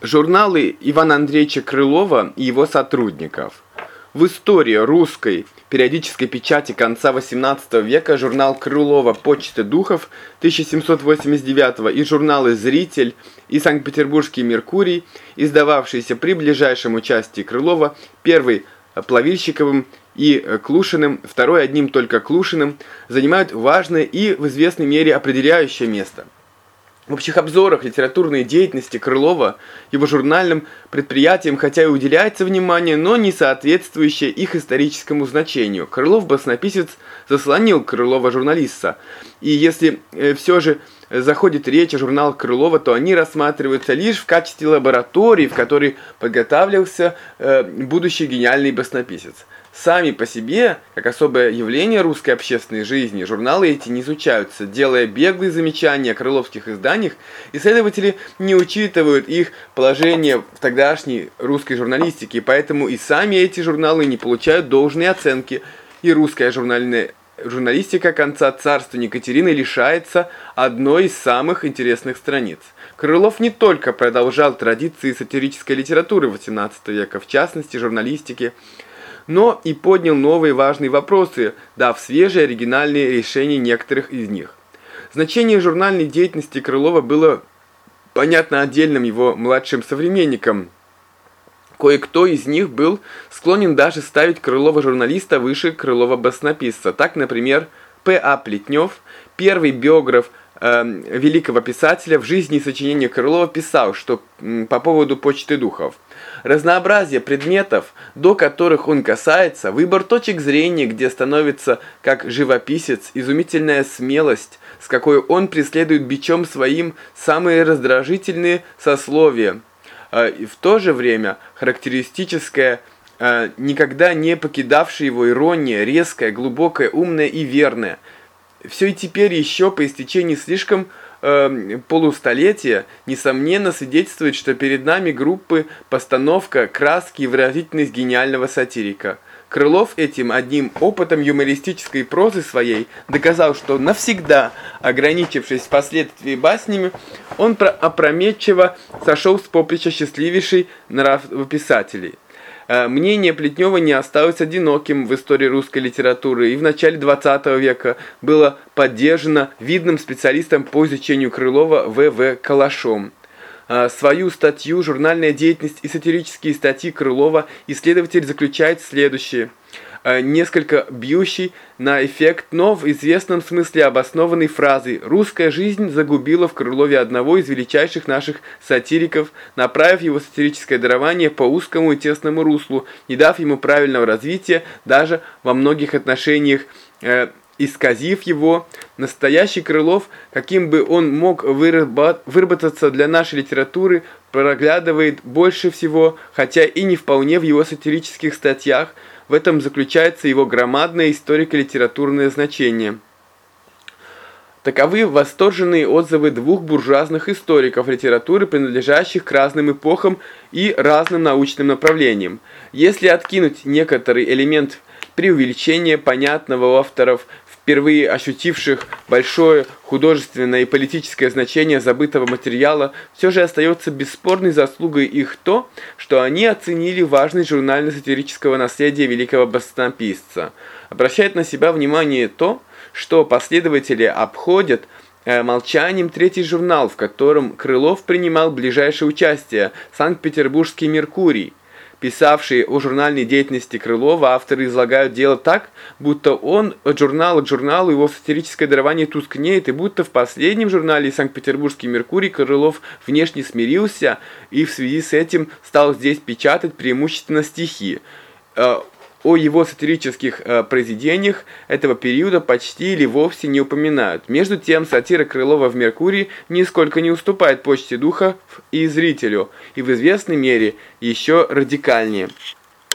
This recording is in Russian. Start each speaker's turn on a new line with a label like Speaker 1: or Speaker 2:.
Speaker 1: Журналы Ивана Андреевича Крылова и его сотрудников. В истории русской периодической печати конца XVIII века журнал Крылова «Почта духов» 1789 и журналы «Зритель» и «Санкт-Петербургский Меркурий», издававшиеся при ближайшем участии Крылова, первый Плавильщиковым и Клушиным, второй одним только Клушиным, занимают важное и в известной мере определяющее место – в общих обзорах литературной деятельности Крылова его журнальным предприятиям хотя и уделяется внимание, но не соответствующее их историческому значению. Крылов-баснописец заслонил Крылова-журналиста. И если э, все же заходит речь о журналах Крылова, то они рассматриваются лишь в качестве лаборатории, в которой подготавливался э, будущий гениальный баснописец. Сами по себе, как особое явление русской общественной жизни, журналы эти не изучаются. Делая беглые замечания о крыловских изданиях, исследователи не учитывают их положение в тогдашней русской журналистике, поэтому и сами эти журналы не получают должной оценки, и русская журнальная журналистика конца царства Екатерины лишается одной из самых интересных страниц. Крылов не только продолжал традиции сатирической литературы XVIII века, в частности журналистики, но и поднял новые важные вопросы, дав свежие оригинальные решения некоторых из них. Значение журнальной деятельности Крылова было понятно отдельным его младшим современникам. Кое-кто из них был склонен даже ставить Крылова-журналиста выше Крылова-баснописца. Так, например, П.А. Плетнев, первый биограф э, великого писателя в жизни и сочинении Крылова писал, что по поводу почты духов – Разнообразие предметов, до которых он касается, выбор точек зрения, где становится как живописец, изумительная смелость, с какой он преследует бичом своим самые раздражительные сословия. А, и в то же время характеристическая никогда не покидавшая его ирония, резкая, глубокая, умная и верная. Все и теперь еще по истечении слишком э, полустолетия, несомненно свидетельствует, что перед нами группы постановка, краски и выразительность гениального сатирика. Крылов этим одним опытом юмористической прозы своей доказал, что навсегда, ограничившись впоследствии баснями, он опрометчиво сошел с поприща счастливейшей нравописателей. Э, мнение Плетнева не осталось одиноким в истории русской литературы и в начале 20 века было поддержано видным специалистом по изучению Крылова В.В. Калашом. Э, свою статью «Журнальная деятельность и сатирические статьи Крылова» исследователь заключает следующее – несколько бьющий на эффект, но в известном смысле обоснованной фразой «Русская жизнь загубила в Крылове одного из величайших наших сатириков, направив его сатирическое дарование по узкому и тесному руслу, не дав ему правильного развития даже во многих отношениях, э, исказив его, настоящий Крылов, каким бы он мог выработаться для нашей литературы, проглядывает больше всего, хотя и не вполне в его сатирических статьях, в этом заключается его громадное историко-литературное значение. Таковы восторженные отзывы двух буржуазных историков литературы, принадлежащих к разным эпохам и разным научным направлениям. Если откинуть некоторый элемент преувеличения, понятного у авторов впервые ощутивших большое художественное и политическое значение забытого материала, все же остается бесспорной заслугой их то, что они оценили важность журнально-сатирического наследия великого баснописца. Обращает на себя внимание то, что последователи обходят э, молчанием третий журнал, в котором Крылов принимал ближайшее участие, Санкт-Петербургский «Меркурий», писавшие о журнальной деятельности Крылова, авторы излагают дело так, будто он от журнала к журналу его сатирическое дарование тускнеет, и будто в последнем журнале «Санкт-Петербургский Меркурий» Крылов внешне смирился и в связи с этим стал здесь печатать преимущественно стихи. О его сатирических э, произведениях этого периода почти или вовсе не упоминают. Между тем, сатира Крылова в «Меркурии» нисколько не уступает почте духа и зрителю, и в известной мере еще радикальнее.